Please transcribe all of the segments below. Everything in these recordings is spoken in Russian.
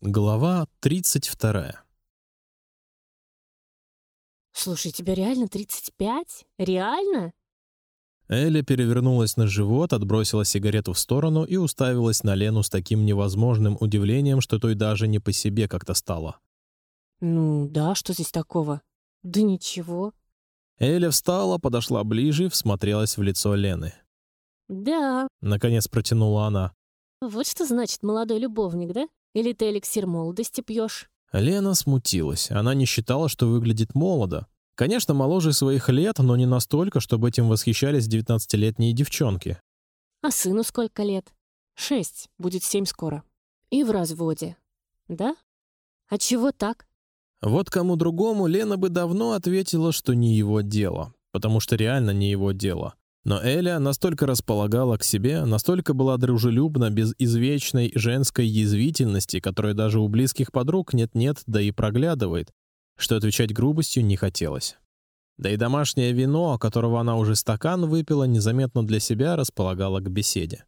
Глава 32. Слушай, тебе реально 35? Реально? Эля перевернулась на живот, отбросила сигарету в сторону и уставилась на Лену с таким невозможным удивлением, что той даже не по себе как-то стало. Ну да, что здесь такого? Да ничего. Эля встала, подошла ближе, всмотрелась в лицо Лены. Да, Наконец протянула она. вот что значит молодой любовник, да? Или ты эликсир молодости пьешь? Лена смутилась. Она не считала, что выглядит молодо. Конечно, моложе своих лет, но не настолько, чтобы этим восхищались девятнадцатилетние девчонки. А сыну сколько лет? Шесть, будет семь скоро. И в разводе. Да? А чего так? Вот кому другому Лена бы давно ответила, что не его дело, потому что реально не его дело. Но Эля настолько располагала к себе, настолько была дружелюбна без извечной женской язвительности, которая даже у близких подруг нет-нет, да и проглядывает, что отвечать грубостью не хотелось. Да и домашнее вино, которого она уже стакан выпила, незаметно для себя располагало к беседе.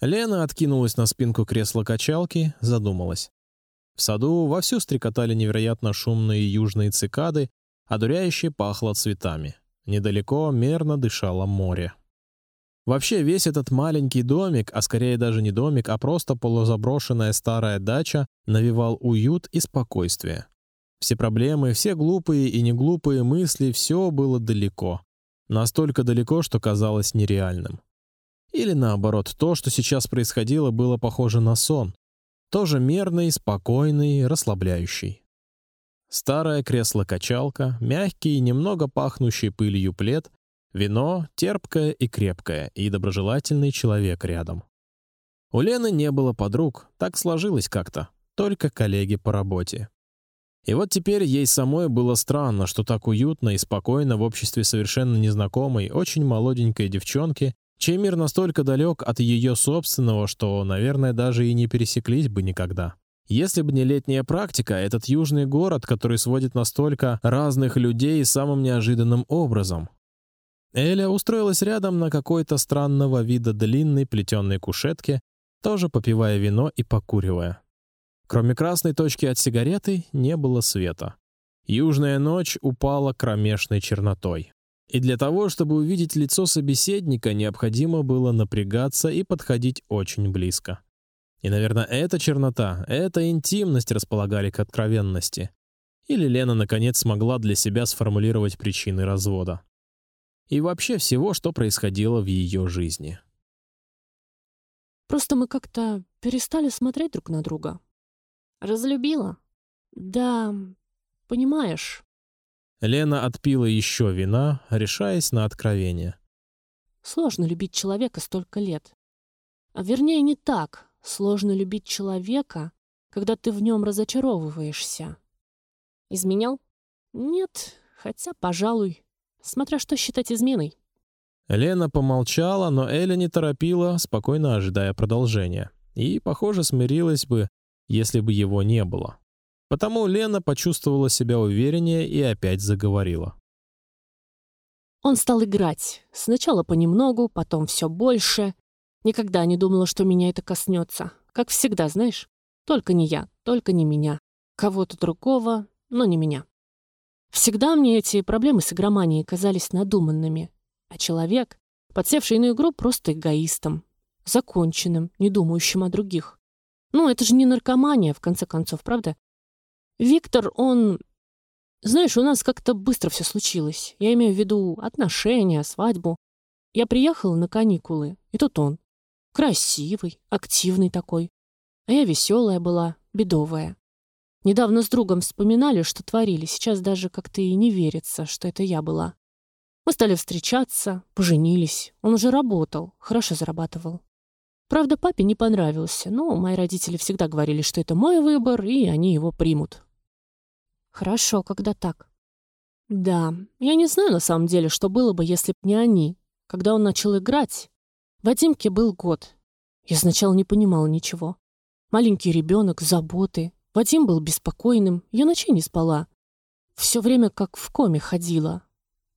Лена откинулась на спинку кресла-качалки, задумалась. В саду вовсю стрекотали невероятно шумные южные цикады, одуряюще пахло цветами. Недалеко мерно дышало море. Вообще весь этот маленький домик, а скорее даже не домик, а просто полузаброшенная старая дача, навевал уют и спокойствие. Все проблемы, все глупые и неглупые мысли, все было далеко, настолько далеко, что казалось нереальным. Или наоборот, то, что сейчас происходило, было похоже на сон, тоже мерный, спокойный, расслабляющий. Старое кресло-качалка, мягкий, немного пахнущий пылью плед, вино терпкое и крепкое, и доброжелательный человек рядом. У Лены не было подруг, так сложилось как-то, только коллеги по работе. И вот теперь ей самой было странно, что так уютно и спокойно в обществе совершенно незнакомой, очень молоденькой девчонки, чей мир настолько далек от ее собственного, что, наверное, даже и не пересеклись бы никогда. Если бы не летняя практика, этот южный город, который сводит настолько разных людей самым неожиданным образом. Эля устроилась рядом на какой-то странного вида длинной плетеной кушетке, тоже попивая вино и покуривая. Кроме красной точки от сигареты не было света. Южная ночь упала кромешной чернотой. И для того, чтобы увидеть лицо собеседника, необходимо было напрягаться и подходить очень близко. И, наверное, эта чернота, эта интимность располагали к откровенности. Или Лена наконец смогла для себя сформулировать причины развода. И вообще всего, что происходило в ее жизни. Просто мы как-то перестали смотреть друг на друга. Разлюбила? Да, понимаешь. Лена отпила еще вина, решаясь на откровение. Сложно любить человека столько лет. А вернее, не так. Сложно любить человека, когда ты в нем разочаровываешься. Изменял? Нет, хотя, пожалуй, смотря что считать изменой. Лена помолчала, но Эля не торопила, спокойно ожидая продолжения, и, похоже, смирилась бы, если бы его не было. Потому Лена почувствовала себя увереннее и опять заговорила. Он стал играть. Сначала понемногу, потом все больше. Никогда не думала, что меня это коснется. Как всегда, знаешь. Только не я, только не меня. Кого-то другого, но не меня. Всегда мне эти проблемы с игроманией казались надуманными. А человек, подсевший на игру, просто эгоистом. Законченным, не думающим о других. Ну, это же не наркомания, в конце концов, правда? Виктор, он... Знаешь, у нас как-то быстро все случилось. Я имею в виду отношения, свадьбу. Я приехала на каникулы, и тут он. Красивый, активный такой. А я веселая была, бедовая. Недавно с другом вспоминали, что творили. Сейчас даже как-то и не верится, что это я была. Мы стали встречаться, поженились. Он уже работал, хорошо зарабатывал. Правда, папе не понравился, но мои родители всегда говорили, что это мой выбор, и они его примут. Хорошо, когда так. Да, я не знаю на самом деле, что было бы, если б не они. Когда он начал играть, Вадимке был год. Я сначала не понимала ничего. Маленький ребенок, заботы. Вадим был беспокойным, я ночей не спала. Все время как в коме ходила.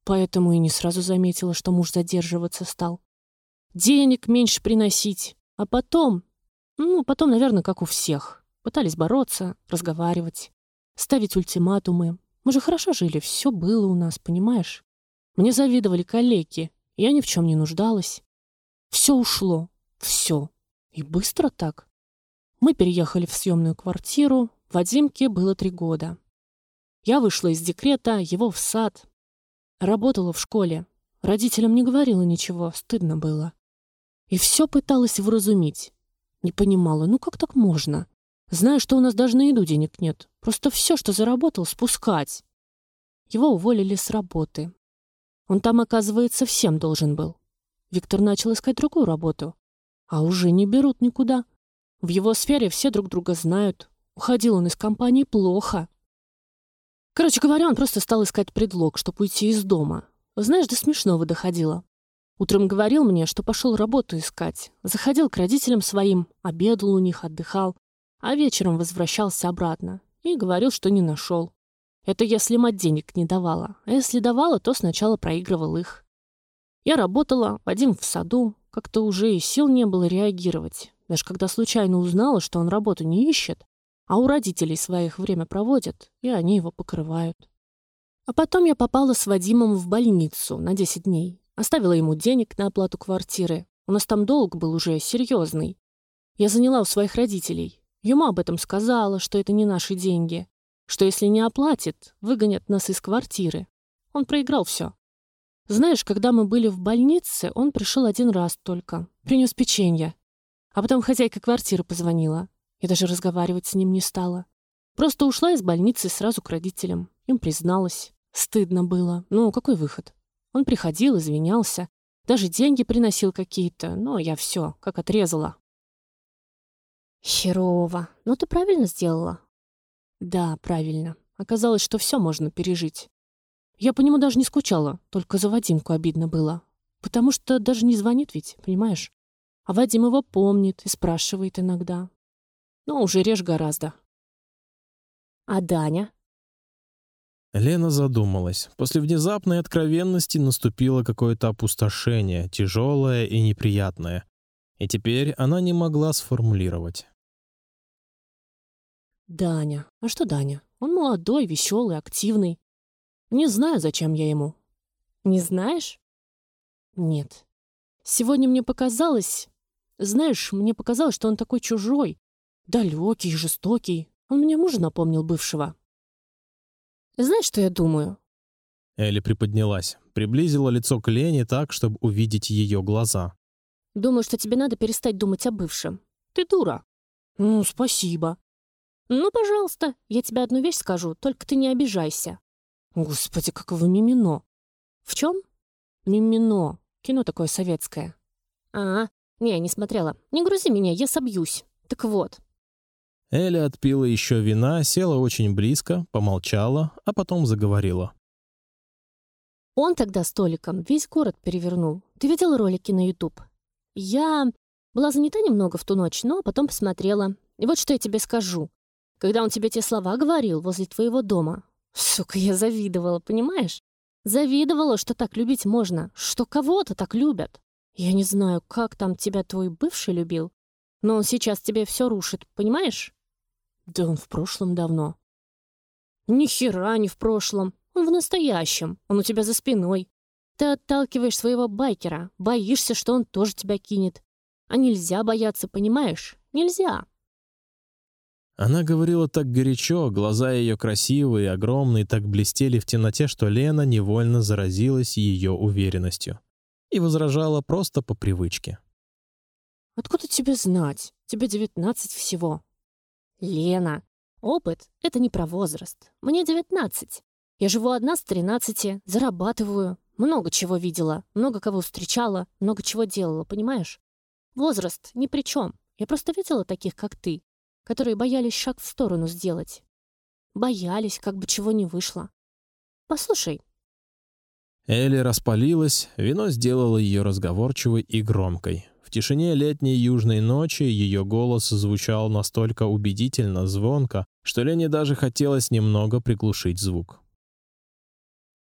Поэтому и не сразу заметила, что муж задерживаться стал. Денег меньше приносить. А потом... Ну, потом, наверное, как у всех. Пытались бороться, разговаривать, ставить ультиматумы. Мы же хорошо жили, все было у нас, понимаешь? Мне завидовали коллеги, я ни в чем не нуждалась. Все ушло, все. И быстро так. Мы переехали в съемную квартиру, Вадимке было три года. Я вышла из декрета, его в сад. Работала в школе. Родителям не говорила ничего, стыдно было. И все пыталась вразумить. Не понимала, ну как так можно? Знаю, что у нас даже на еду денег нет. Просто все, что заработал, спускать. Его уволили с работы. Он там, оказывается, всем должен был. Виктор начал искать другую работу. А уже не берут никуда. В его сфере все друг друга знают. Уходил он из компании плохо. Короче говоря, он просто стал искать предлог, чтобы уйти из дома. Знаешь, до смешного доходило. Утром говорил мне, что пошел работу искать. Заходил к родителям своим, обедал у них, отдыхал. А вечером возвращался обратно. И говорил, что не нашел. Это если мать денег не давала. А если давала, то сначала проигрывал их. Я работала, Вадим в саду. Как-то уже и сил не было реагировать. Даже когда случайно узнала, что он работу не ищет, а у родителей своих время проводят, и они его покрывают. А потом я попала с Вадимом в больницу на 10 дней. Оставила ему денег на оплату квартиры. У нас там долг был уже серьезный. Я заняла у своих родителей. Ему об этом сказала, что это не наши деньги. Что если не оплатит, выгонят нас из квартиры. Он проиграл все. Знаешь, когда мы были в больнице, он пришел один раз только. Принес печенье. А потом хозяйка квартиры позвонила. Я даже разговаривать с ним не стала. Просто ушла из больницы сразу к родителям. Им призналась. Стыдно было. Ну, какой выход? Он приходил, извинялся. Даже деньги приносил какие-то. Но я все, как отрезала. Херово. Ну, ты правильно сделала. Да, правильно. Оказалось, что все можно пережить. Я по нему даже не скучала, только за Вадимку обидно было. Потому что даже не звонит ведь, понимаешь? А Вадим его помнит и спрашивает иногда но уже реже гораздо. А Даня? Лена задумалась. После внезапной откровенности наступило какое-то опустошение, тяжелое и неприятное. И теперь она не могла сформулировать. Даня. А что Даня? Он молодой, веселый, активный. Не знаю, зачем я ему. Не знаешь? Нет. Сегодня мне показалось... Знаешь, мне показалось, что он такой чужой, Далекий, жестокий. Он мне мужа напомнил бывшего. Знаешь, что я думаю? Элли приподнялась, приблизила лицо к Лене так, чтобы увидеть ее глаза. Думаю, что тебе надо перестать думать о бывшем. Ты дура. Ну, спасибо. Ну, пожалуйста, я тебе одну вещь скажу, только ты не обижайся. Господи, какого мимино. В чем? Мимино. Кино такое советское. А, не, не смотрела. Не грузи меня, я собьюсь. Так вот, Эля отпила еще вина, села очень близко, помолчала, а потом заговорила. Он тогда столиком весь город перевернул. Ты видел ролики на YouTube? Я была занята немного в ту ночь, но потом посмотрела. И вот что я тебе скажу. Когда он тебе те слова говорил возле твоего дома, сука, я завидовала, понимаешь? Завидовала, что так любить можно, что кого-то так любят. Я не знаю, как там тебя твой бывший любил, но он сейчас тебе все рушит, понимаешь? Да он в прошлом давно. Ни хера не в прошлом. Он в настоящем. Он у тебя за спиной. Ты отталкиваешь своего байкера, боишься, что он тоже тебя кинет. А нельзя бояться, понимаешь? Нельзя. Она говорила так горячо, глаза ее красивые, огромные, так блестели в темноте, что Лена невольно заразилась ее уверенностью и возражала просто по привычке. Откуда тебе знать? Тебе девятнадцать всего. Лена, опыт — это не про возраст. Мне девятнадцать. Я живу одна с тринадцати, зарабатываю, много чего видела, много кого встречала, много чего делала, понимаешь? Возраст ни при чем. Я просто видела таких, как ты, которые боялись шаг в сторону сделать. Боялись, как бы чего не вышло. Послушай. Элли распалилась, вино сделало ее разговорчивой и громкой. В тишине летней южной ночи ее голос звучал настолько убедительно, звонко, что Лене даже хотелось немного приглушить звук.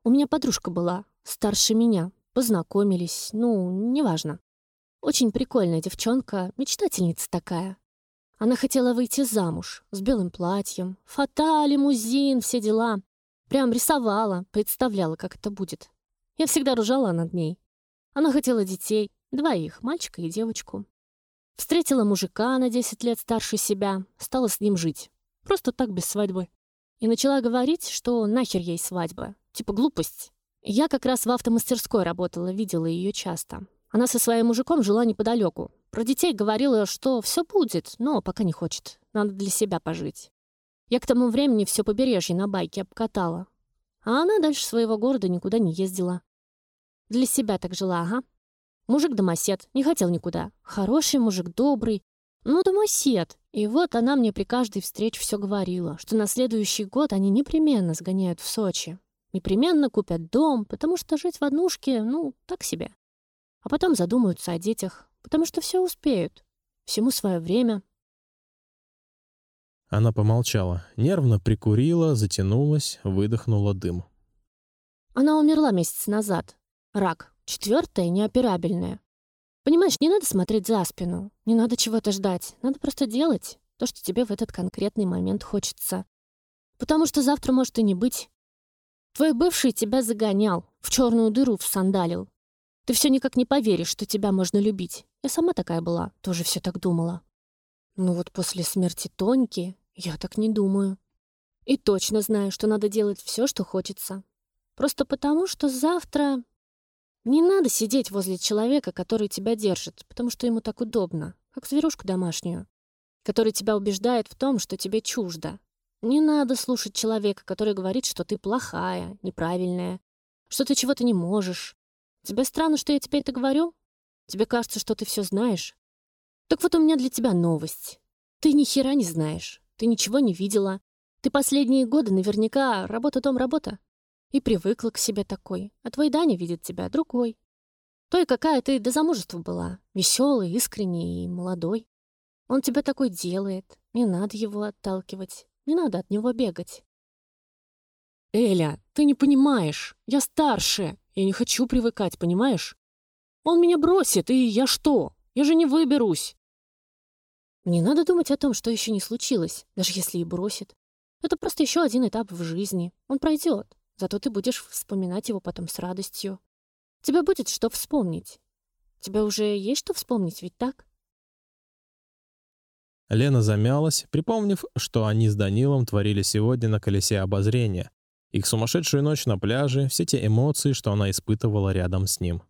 У меня подружка была, старше меня, познакомились, ну, неважно. Очень прикольная девчонка, мечтательница такая. Она хотела выйти замуж с белым платьем, фата, лимузин, все дела. Прям рисовала, представляла, как это будет. Я всегда ржала над ней. Она хотела детей, двоих, мальчика и девочку. Встретила мужика на 10 лет старше себя, стала с ним жить. Просто так, без свадьбы. И начала говорить, что нахер ей свадьба. Типа глупость. Я как раз в автомастерской работала, видела ее часто. Она со своим мужиком жила неподалеку. Про детей говорила, что все будет, но пока не хочет. Надо для себя пожить. Я к тому времени все побережье на байке обкатала. А она дальше своего города никуда не ездила. Для себя так жила, ага. Мужик домосед, не хотел никуда. Хороший мужик, добрый. Ну, домосед. И вот она мне при каждой встрече все говорила, что на следующий год они непременно сгоняют в Сочи. Непременно купят дом, потому что жить в однушке, ну, так себе. А потом задумаются о детях, потому что все успеют. Всему свое время. Она помолчала, нервно прикурила, затянулась, выдохнула дым. Она умерла месяц назад. Рак. Четвертая, неоперабельная. Понимаешь, не надо смотреть за спину, не надо чего-то ждать. Надо просто делать то, что тебе в этот конкретный момент хочется. Потому что завтра может и не быть. Твой бывший тебя загонял, в черную дыру всандалил. Ты все никак не поверишь, что тебя можно любить. Я сама такая была, тоже все так думала. Ну вот после смерти Тоньки я так не думаю. И точно знаю, что надо делать все, что хочется. Просто потому, что завтра... Не надо сидеть возле человека, который тебя держит, потому что ему так удобно, как зверушку домашнюю, который тебя убеждает в том, что тебе чуждо. Не надо слушать человека, который говорит, что ты плохая, неправильная, что ты чего-то не можешь, Тебе странно, что я теперь это говорю? Тебе кажется, что ты все знаешь? Так вот у меня для тебя новость. Ты ни хера не знаешь. Ты ничего не видела. Ты последние годы наверняка работа-дом-работа. И привыкла к себе такой. А твой Даня видит тебя другой. Той, какая ты до замужества была. Веселый, искренний и молодой. Он тебя такой делает. Не надо его отталкивать. Не надо от него бегать. «Эля, ты не понимаешь. Я старше. Я не хочу привыкать, понимаешь? Он меня бросит, и я что? Я же не выберусь. Не надо думать о том, что еще не случилось, даже если и бросит. Это просто еще один этап в жизни. Он пройдет, зато ты будешь вспоминать его потом с радостью. Тебе будет что вспомнить. Тебе уже есть что вспомнить, ведь так? Лена замялась, припомнив, что они с Данилом творили сегодня на колесе обозрения, их сумасшедшую ночь на пляже, все те эмоции, что она испытывала рядом с ним.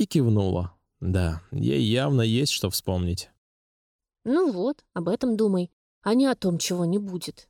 И кивнула. Да, ей явно есть что вспомнить. Ну вот, об этом думай, а не о том, чего не будет.